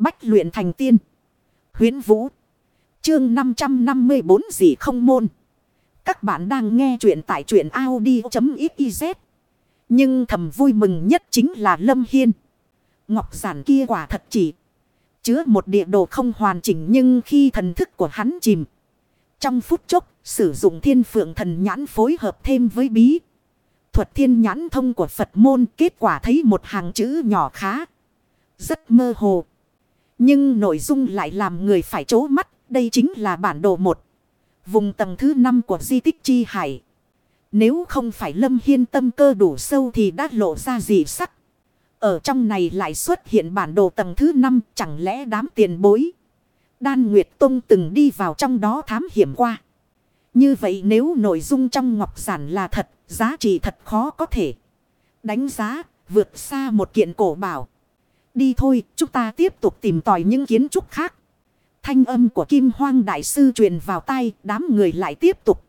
Bách luyện thành tiên. Huyến Vũ. Chương 554 gì không môn. Các bạn đang nghe truyện tại truyện Audi.xyz. Nhưng thầm vui mừng nhất chính là Lâm Hiên. Ngọc giản kia quả thật chỉ. Chứa một địa đồ không hoàn chỉnh nhưng khi thần thức của hắn chìm. Trong phút chốc sử dụng thiên phượng thần nhãn phối hợp thêm với bí. Thuật thiên nhãn thông của Phật môn, kết quả thấy một hàng chữ nhỏ khá. Rất mơ hồ. Nhưng nội dung lại làm người phải chố mắt. Đây chính là bản đồ một. Vùng tầng thứ năm của di tích chi hải. Nếu không phải lâm hiên tâm cơ đủ sâu thì đã lộ ra gì sắc. Ở trong này lại xuất hiện bản đồ tầng thứ năm chẳng lẽ đám tiền bối. Đan Nguyệt Tông từng đi vào trong đó thám hiểm qua. Như vậy nếu nội dung trong ngọc giản là thật, giá trị thật khó có thể. Đánh giá, vượt xa một kiện cổ bảo. Đi thôi, chúng ta tiếp tục tìm tòi những kiến trúc khác. Thanh âm của Kim Hoang Đại Sư truyền vào tay, đám người lại tiếp tục.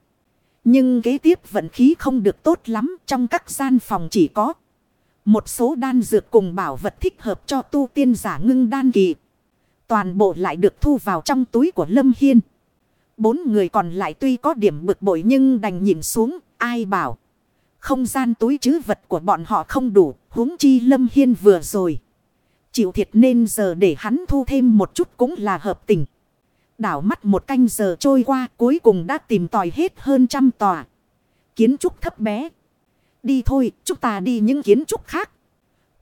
Nhưng kế tiếp vận khí không được tốt lắm, trong các gian phòng chỉ có một số đan dược cùng bảo vật thích hợp cho tu tiên giả ngưng đan kỳ. Toàn bộ lại được thu vào trong túi của Lâm Hiên. Bốn người còn lại tuy có điểm bực bội nhưng đành nhìn xuống, ai bảo. Không gian túi chứ vật của bọn họ không đủ, huống chi Lâm Hiên vừa rồi. Chịu thiệt nên giờ để hắn thu thêm một chút cũng là hợp tình. Đảo mắt một canh giờ trôi qua cuối cùng đã tìm tòi hết hơn trăm tòa. Kiến trúc thấp bé. Đi thôi, chúng ta đi những kiến trúc khác.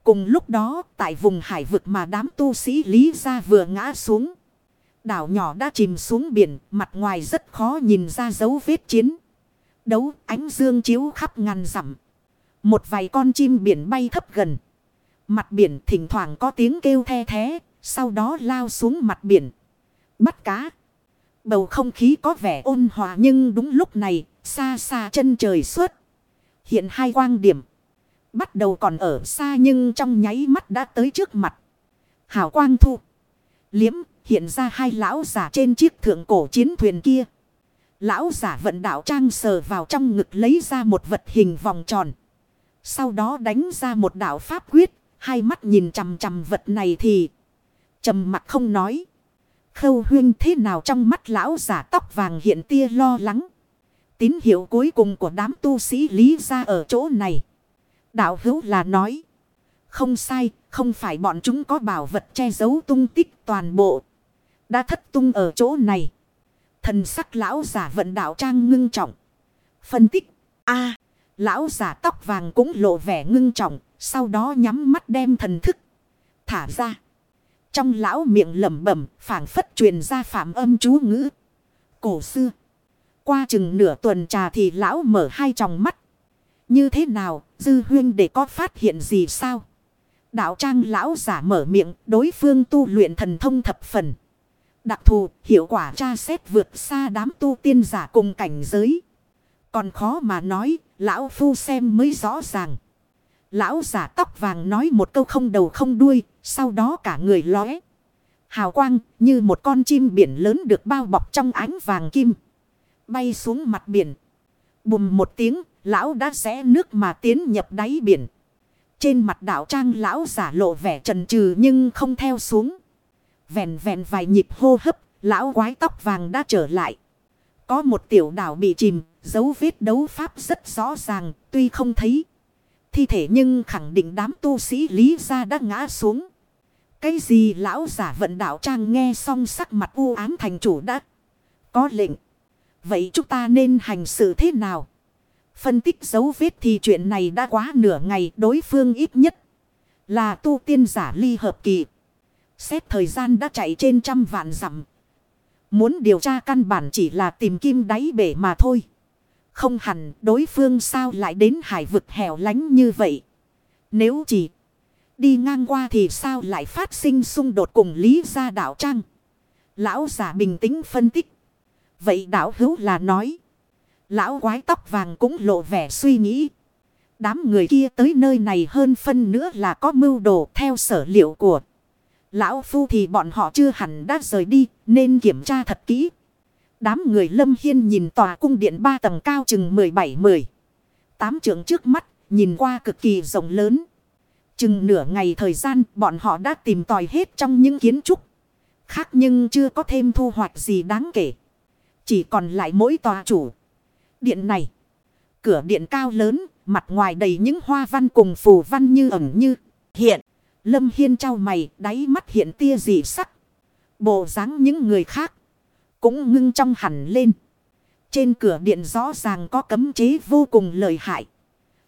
Cùng lúc đó, tại vùng hải vực mà đám tu sĩ Lý gia vừa ngã xuống. Đảo nhỏ đã chìm xuống biển, mặt ngoài rất khó nhìn ra dấu vết chiến. Đấu, ánh dương chiếu khắp ngàn dặm. Một vài con chim biển bay thấp gần. Mặt biển thỉnh thoảng có tiếng kêu the thế, sau đó lao xuống mặt biển. Bắt cá. Bầu không khí có vẻ ôn hòa nhưng đúng lúc này, xa xa chân trời suốt. Hiện hai quang điểm. Bắt đầu còn ở xa nhưng trong nháy mắt đã tới trước mặt. Hảo quang thu. Liếm hiện ra hai lão giả trên chiếc thượng cổ chiến thuyền kia. Lão giả vận đạo trang sờ vào trong ngực lấy ra một vật hình vòng tròn. Sau đó đánh ra một đạo pháp quyết. Hai mắt nhìn chằm chằm vật này thì trầm mặt không nói. Khâu huyên thế nào trong mắt lão giả tóc vàng hiện tia lo lắng. Tín hiệu cuối cùng của đám tu sĩ lý ra ở chỗ này. Đạo hữu là nói. Không sai, không phải bọn chúng có bảo vật che giấu tung tích toàn bộ. Đã thất tung ở chỗ này. Thần sắc lão giả vận đạo trang ngưng trọng. Phân tích. a lão giả tóc vàng cũng lộ vẻ ngưng trọng. Sau đó nhắm mắt đem thần thức. Thả ra. Trong lão miệng lẩm bẩm phảng phất truyền ra phạm âm chú ngữ. Cổ xưa. Qua chừng nửa tuần trà thì lão mở hai tròng mắt. Như thế nào, dư huyên để có phát hiện gì sao? Đạo trang lão giả mở miệng, đối phương tu luyện thần thông thập phần. Đặc thù, hiệu quả tra xét vượt xa đám tu tiên giả cùng cảnh giới. Còn khó mà nói, lão phu xem mới rõ ràng. Lão giả tóc vàng nói một câu không đầu không đuôi, sau đó cả người lóe. Hào quang như một con chim biển lớn được bao bọc trong ánh vàng kim. Bay xuống mặt biển. Bùm một tiếng, lão đã xé nước mà tiến nhập đáy biển. Trên mặt đảo trang lão giả lộ vẻ trần trừ nhưng không theo xuống. Vẹn vẹn vài nhịp hô hấp, lão quái tóc vàng đã trở lại. Có một tiểu đảo bị chìm, dấu vết đấu pháp rất rõ ràng, tuy không thấy thi thể nhưng khẳng định đám tu sĩ lý gia đã ngã xuống. Cái gì lão giả vận đạo trang nghe xong sắc mặt u ám thành chủ đã có lệnh. Vậy chúng ta nên hành sự thế nào? Phân tích dấu vết thì chuyện này đã quá nửa ngày, đối phương ít nhất là tu tiên giả ly hợp kỳ. Xét thời gian đã chạy trên trăm vạn dặm. Muốn điều tra căn bản chỉ là tìm kim đáy bể mà thôi. Không hẳn đối phương sao lại đến hải vực hẻo lánh như vậy. Nếu chỉ đi ngang qua thì sao lại phát sinh xung đột cùng Lý gia đạo trang. Lão giả bình tĩnh phân tích. Vậy đạo hữu là nói. Lão quái tóc vàng cũng lộ vẻ suy nghĩ. Đám người kia tới nơi này hơn phân nữa là có mưu đồ theo sở liệu của. Lão Phu thì bọn họ chưa hẳn đã rời đi, nên kiểm tra thật kỹ. Đám người lâm hiên nhìn tòa cung điện ba tầng cao chừng 17-10. Tám trưởng trước mắt nhìn qua cực kỳ rộng lớn. Chừng nửa ngày thời gian bọn họ đã tìm tòi hết trong những kiến trúc. Khác nhưng chưa có thêm thu hoạch gì đáng kể. Chỉ còn lại mỗi tòa chủ. Điện này. Cửa điện cao lớn, mặt ngoài đầy những hoa văn cùng phù văn như ẩn như hiện. Lâm Hiên trao mày, đáy mắt hiện tia dị sắc. Bộ dáng những người khác. Cũng ngưng trong hẳn lên. Trên cửa điện rõ ràng có cấm chế vô cùng lợi hại.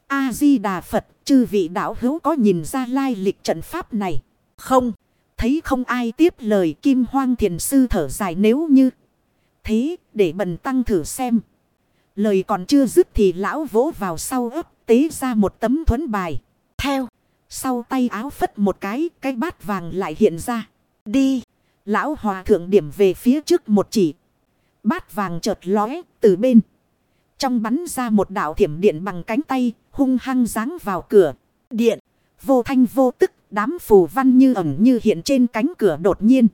A-di-đà Phật, chư vị đạo hữu có nhìn ra lai lịch trận pháp này? Không, thấy không ai tiếp lời kim hoang thiền sư thở dài nếu như. Thế, để bần tăng thử xem. Lời còn chưa dứt thì lão vỗ vào sau ấp tế ra một tấm thuấn bài. Theo, sau tay áo phất một cái, cái bát vàng lại hiện ra. Đi, lão hòa thượng điểm về phía trước một chỉ. Bát vàng chợt lóe từ bên. Trong bắn ra một đạo thiểm điện bằng cánh tay, hung hăng giáng vào cửa. Điện, vô thanh vô tức, đám phù văn như ẩn như hiện trên cánh cửa đột nhiên.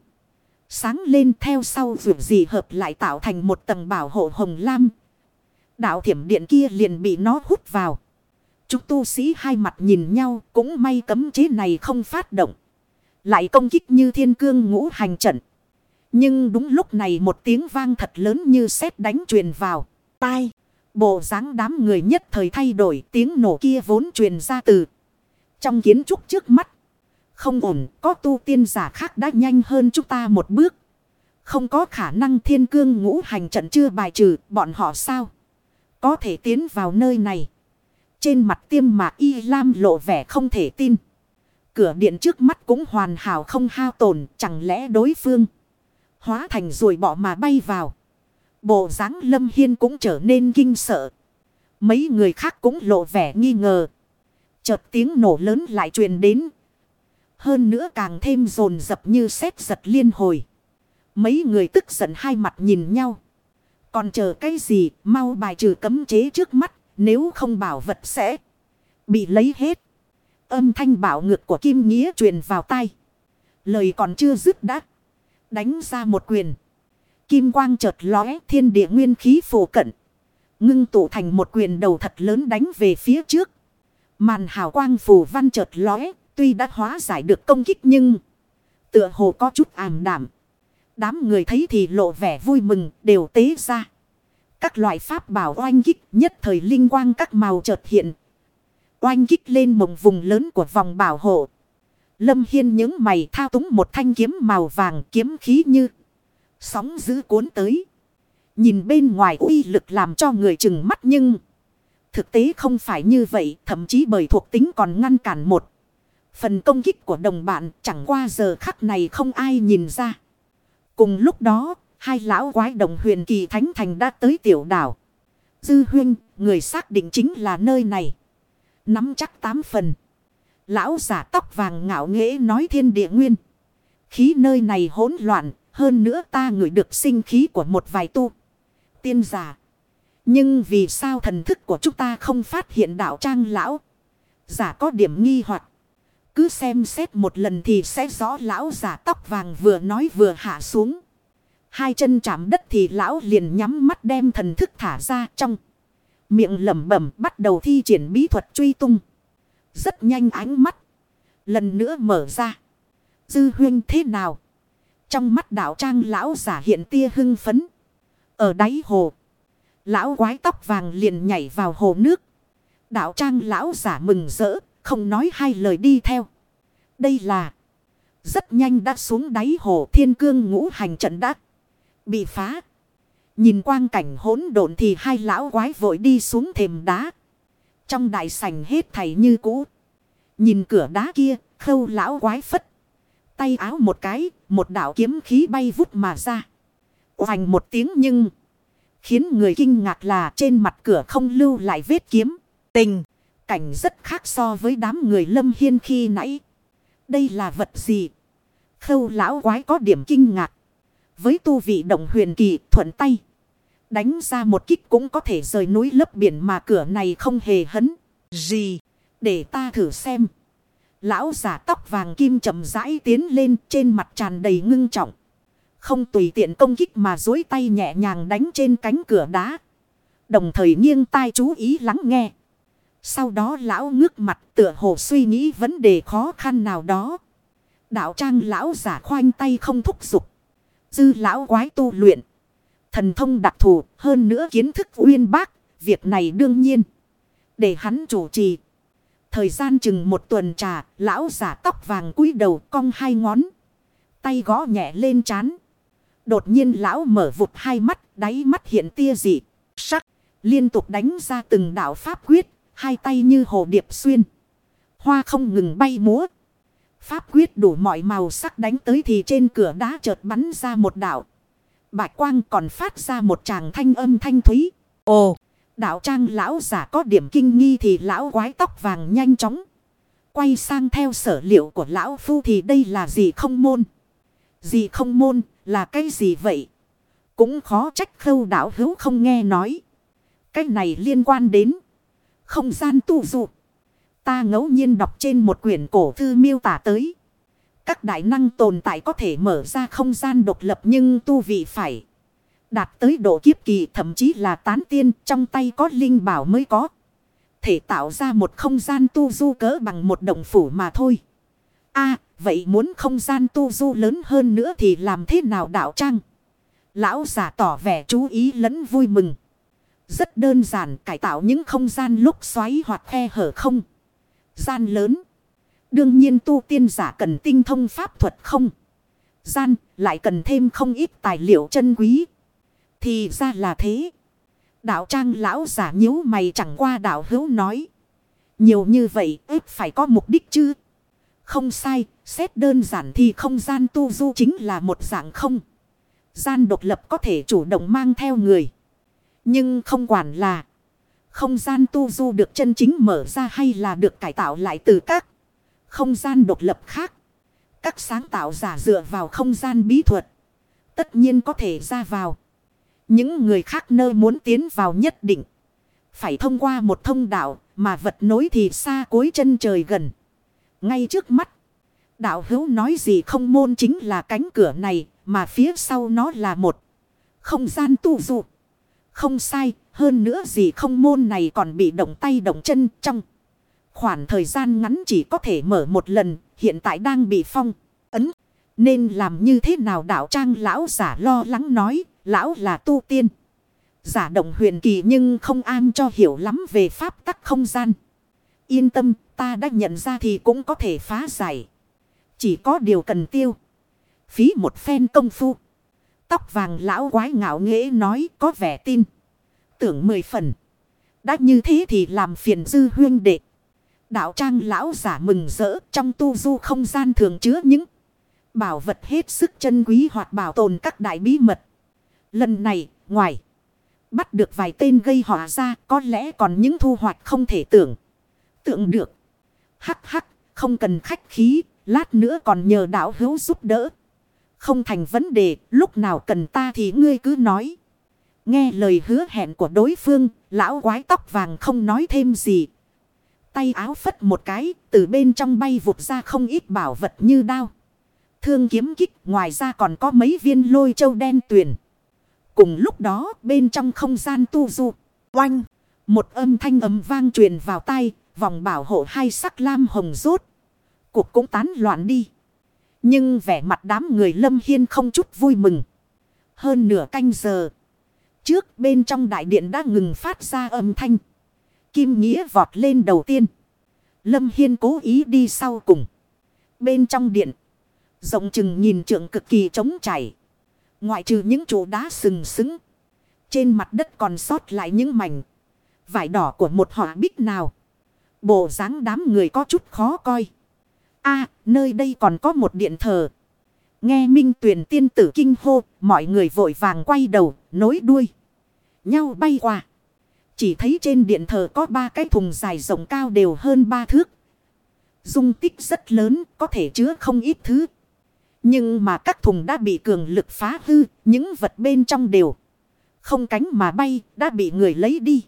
Sáng lên theo sau dù gì hợp lại tạo thành một tầng bảo hộ hồng lam. Đạo thiểm điện kia liền bị nó hút vào. Chúng tu sĩ hai mặt nhìn nhau cũng may cấm chế này không phát động. Lại công kích như thiên cương ngũ hành trận. Nhưng đúng lúc này một tiếng vang thật lớn như sét đánh truyền vào. Tai. Bộ dáng đám người nhất thời thay đổi tiếng nổ kia vốn truyền ra từ. Trong kiến trúc trước mắt. Không ổn có tu tiên giả khác đã nhanh hơn chúng ta một bước. Không có khả năng thiên cương ngũ hành trận chưa bài trừ bọn họ sao. Có thể tiến vào nơi này. Trên mặt tiêm mạc y lam lộ vẻ không thể tin. Cửa điện trước mắt cũng hoàn hảo không hao tổn. Chẳng lẽ đối phương hóa thành rồi bỏ mà bay vào. Bộ dáng lâm hiên cũng trở nên kinh sợ. Mấy người khác cũng lộ vẻ nghi ngờ. Chợt tiếng nổ lớn lại truyền đến. Hơn nữa càng thêm rồn rập như sét giật liên hồi. Mấy người tức giận hai mặt nhìn nhau. Còn chờ cái gì mau bài trừ cấm chế trước mắt. Nếu không bảo vật sẽ bị lấy hết. Âm thanh bảo ngược của Kim Nghĩa truyền vào tay. Lời còn chưa dứt đã. Đánh ra một quyền. Kim quang chợt lóe, thiên địa nguyên khí phổ cận. Ngưng tụ thành một quyền đầu thật lớn đánh về phía trước. Màn hào quang phù văn chợt lóe. Tuy đã hóa giải được công kích nhưng. Tựa hồ có chút ảm đảm. Đám người thấy thì lộ vẻ vui mừng, đều tế ra. Các loại pháp bảo oanh kích, nhất thời linh quang các màu chợt hiện. Oanh kích lên mộng vùng lớn của vòng bảo hộ. Lâm Hiên những mày thao túng một thanh kiếm màu vàng kiếm khí như sóng giữ cuốn tới. Nhìn bên ngoài uy lực làm cho người chừng mắt nhưng thực tế không phải như vậy, thậm chí bởi thuộc tính còn ngăn cản một. Phần công kích của đồng bạn chẳng qua giờ khắc này không ai nhìn ra. Cùng lúc đó, hai lão quái đồng huyền kỳ thánh thành đã tới tiểu đảo. Dư huyên, người xác định chính là nơi này. Nắm chắc tám phần. Lão giả tóc vàng ngạo nghễ nói thiên địa nguyên. Khí nơi này hỗn loạn, hơn nữa ta ngửi được sinh khí của một vài tu. Tiên giả. Nhưng vì sao thần thức của chúng ta không phát hiện đạo trang lão? Giả có điểm nghi hoặc Cứ xem xét một lần thì sẽ rõ lão giả tóc vàng vừa nói vừa hạ xuống. Hai chân chạm đất thì lão liền nhắm mắt đem thần thức thả ra trong. Miệng lẩm bẩm bắt đầu thi triển bí thuật truy tung. Rất nhanh ánh mắt. Lần nữa mở ra. Dư huyên thế nào? Trong mắt đạo trang lão giả hiện tia hưng phấn. Ở đáy hồ. Lão quái tóc vàng liền nhảy vào hồ nước. Đạo trang lão giả mừng rỡ. Không nói hai lời đi theo. Đây là. Rất nhanh đã xuống đáy hồ thiên cương ngũ hành trận đắc. Bị phá. Nhìn quang cảnh hỗn độn thì hai lão quái vội đi xuống thềm đá. Trong đại sảnh hết thảy như cũ. Nhìn cửa đá kia, khâu lão quái phất. Tay áo một cái, một đạo kiếm khí bay vút mà ra. Hoành một tiếng nhưng... Khiến người kinh ngạc là trên mặt cửa không lưu lại vết kiếm. Tình, cảnh rất khác so với đám người lâm hiên khi nãy. Đây là vật gì? Khâu lão quái có điểm kinh ngạc. Với tu vị động huyền kỳ thuận tay. Đánh ra một kích cũng có thể rời núi lấp biển mà cửa này không hề hấn. Gì? Để ta thử xem. Lão giả tóc vàng kim chậm rãi tiến lên trên mặt tràn đầy ngưng trọng. Không tùy tiện công kích mà dối tay nhẹ nhàng đánh trên cánh cửa đá. Đồng thời nghiêng tai chú ý lắng nghe. Sau đó lão ngước mặt tựa hồ suy nghĩ vấn đề khó khăn nào đó. Đạo trang lão giả khoanh tay không thúc giục. Dư lão quái tu luyện. Thần thông đặc thù, hơn nữa kiến thức uyên bác. Việc này đương nhiên. Để hắn chủ trì. Thời gian chừng một tuần trà. Lão giả tóc vàng cúi đầu cong hai ngón. Tay gõ nhẹ lên chán. Đột nhiên lão mở vụt hai mắt. Đáy mắt hiện tia dị. Sắc. Liên tục đánh ra từng đạo pháp quyết. Hai tay như hồ điệp xuyên. Hoa không ngừng bay múa. Pháp quyết đủ mọi màu sắc đánh tới thì trên cửa đá chợt bắn ra một đạo. Bạch quang còn phát ra một tràng thanh âm thanh thúy. Ồ, đạo trang lão giả có điểm kinh nghi thì lão quái tóc vàng nhanh chóng. Quay sang theo sở liệu của lão phu thì đây là gì không môn. Gì không môn là cái gì vậy? Cũng khó trách khâu đạo hữu không nghe nói. Cái này liên quan đến không gian tu dụ. Ta ngẫu nhiên đọc trên một quyển cổ thư miêu tả tới. Các đại năng tồn tại có thể mở ra không gian độc lập nhưng tu vị phải. Đạt tới độ kiếp kỳ, thậm chí là tán tiên, trong tay có linh bảo mới có. Thể tạo ra một không gian tu du cỡ bằng một động phủ mà thôi. a, vậy muốn không gian tu du lớn hơn nữa thì làm thế nào đạo trang? Lão giả tỏ vẻ chú ý lẫn vui mừng. Rất đơn giản, cải tạo những không gian lúc xoáy hoặc khe hở không gian lớn. Đương nhiên tu tiên giả cần tinh thông pháp thuật không. Gian lại cần thêm không ít tài liệu chân quý. Thì ra là thế. Đạo trang lão giả nhíu mày chẳng qua đạo hữu nói. Nhiều như vậy ít phải có mục đích chứ. Không sai, xét đơn giản thì không gian tu du chính là một dạng không. Gian độc lập có thể chủ động mang theo người. Nhưng không quản là không gian tu du được chân chính mở ra hay là được cải tạo lại từ các không gian độc lập khác. Các sáng tạo giả dựa vào không gian bí thuật. Tất nhiên có thể ra vào. Những người khác nơi muốn tiến vào nhất định. Phải thông qua một thông đạo mà vật nối thì xa cuối chân trời gần. Ngay trước mắt. Đạo hữu nói gì không môn chính là cánh cửa này mà phía sau nó là một không gian tu dụ. Không sai, hơn nữa gì không môn này còn bị động tay động chân trong. Khoảng thời gian ngắn chỉ có thể mở một lần, hiện tại đang bị phong, ấn. Nên làm như thế nào đạo trang lão giả lo lắng nói, lão là tu tiên. Giả động huyền kỳ nhưng không an cho hiểu lắm về pháp tắc không gian. Yên tâm, ta đã nhận ra thì cũng có thể phá giải. Chỉ có điều cần tiêu. Phí một phen công phu. Tóc vàng lão quái ngạo nghễ nói có vẻ tin tưởng mười phần. Đã như thế thì làm phiền dư huyên đệ. Đạo trang lão giả mừng rỡ trong tu du không gian thường chứa những bảo vật hết sức chân quý hoặc bảo tồn các đại bí mật. Lần này, ngoài bắt được vài tên gây họa ra có lẽ còn những thu hoạch không thể tưởng. Tượng được. Hắc hắc, không cần khách khí, lát nữa còn nhờ đạo hữu giúp đỡ. Không thành vấn đề, lúc nào cần ta thì ngươi cứ nói. Nghe lời hứa hẹn của đối phương, lão quái tóc vàng không nói thêm gì. Tay áo phất một cái, từ bên trong bay vụt ra không ít bảo vật như đao. Thương kiếm kích, ngoài ra còn có mấy viên lôi châu đen tuyền. Cùng lúc đó, bên trong không gian tu du, oanh, một âm thanh ấm vang truyền vào tay, vòng bảo hộ hai sắc lam hồng rốt. Cuộc cũng tán loạn đi. Nhưng vẻ mặt đám người lâm hiên không chút vui mừng. Hơn nửa canh giờ trước bên trong đại điện đã ngừng phát ra âm thanh. Kim Nghĩa vọt lên đầu tiên. Lâm Hiên cố ý đi sau cùng. Bên trong điện. Rộng chừng nhìn trượng cực kỳ trống chảy. Ngoại trừ những chỗ đá sừng sững. Trên mặt đất còn sót lại những mảnh. Vải đỏ của một họa bích nào. Bộ dáng đám người có chút khó coi. a nơi đây còn có một điện thờ. Nghe minh tuyển tiên tử kinh hô. Mọi người vội vàng quay đầu, nối đuôi nhau bay qua. Chỉ thấy trên điện thờ có ba cái thùng dài rộng cao đều hơn ba thước. Dung tích rất lớn, có thể chứa không ít thứ. Nhưng mà các thùng đã bị cường lực phá hư, những vật bên trong đều không cánh mà bay, đã bị người lấy đi.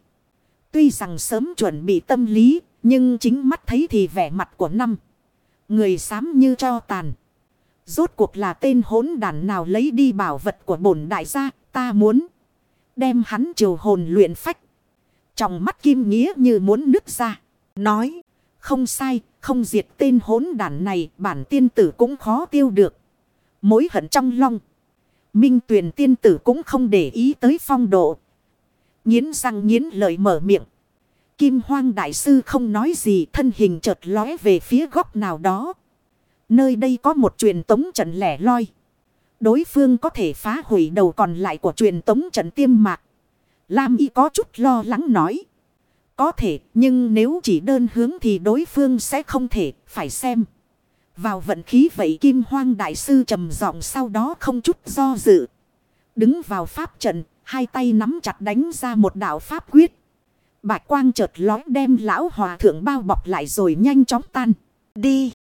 Tuy rằng sớm chuẩn bị tâm lý, nhưng chính mắt thấy thì vẻ mặt của năm. Người xám như cho tàn. Rốt cuộc là tên hỗn đàn nào lấy đi bảo vật của bổn đại gia, ta muốn đem hắn triều hồn luyện phách. Trong mắt kim nghĩa như muốn nứt ra. Nói. Không sai. Không diệt tên hốn đản này. Bản tiên tử cũng khó tiêu được. Mối hận trong lòng. Minh tuyển tiên tử cũng không để ý tới phong độ. Nhiến răng nhiến lời mở miệng. Kim hoang đại sư không nói gì, thân hình chợt lóe về phía góc nào đó. Nơi đây có một truyền tống trận lẻ loi. Đối phương có thể phá hủy đầu còn lại của truyền tống trận tiêm mạc. Lam y có chút lo lắng nói. Có thể nhưng nếu chỉ đơn hướng thì đối phương sẽ không thể phải xem. Vào vận khí vậy kim hoang đại sư trầm giọng sau đó không chút do dự. Đứng vào pháp trận, hai tay nắm chặt đánh ra một đạo pháp quyết. Bạch quang chợt lói đem lão hòa thượng bao bọc lại rồi nhanh chóng tan. Đi!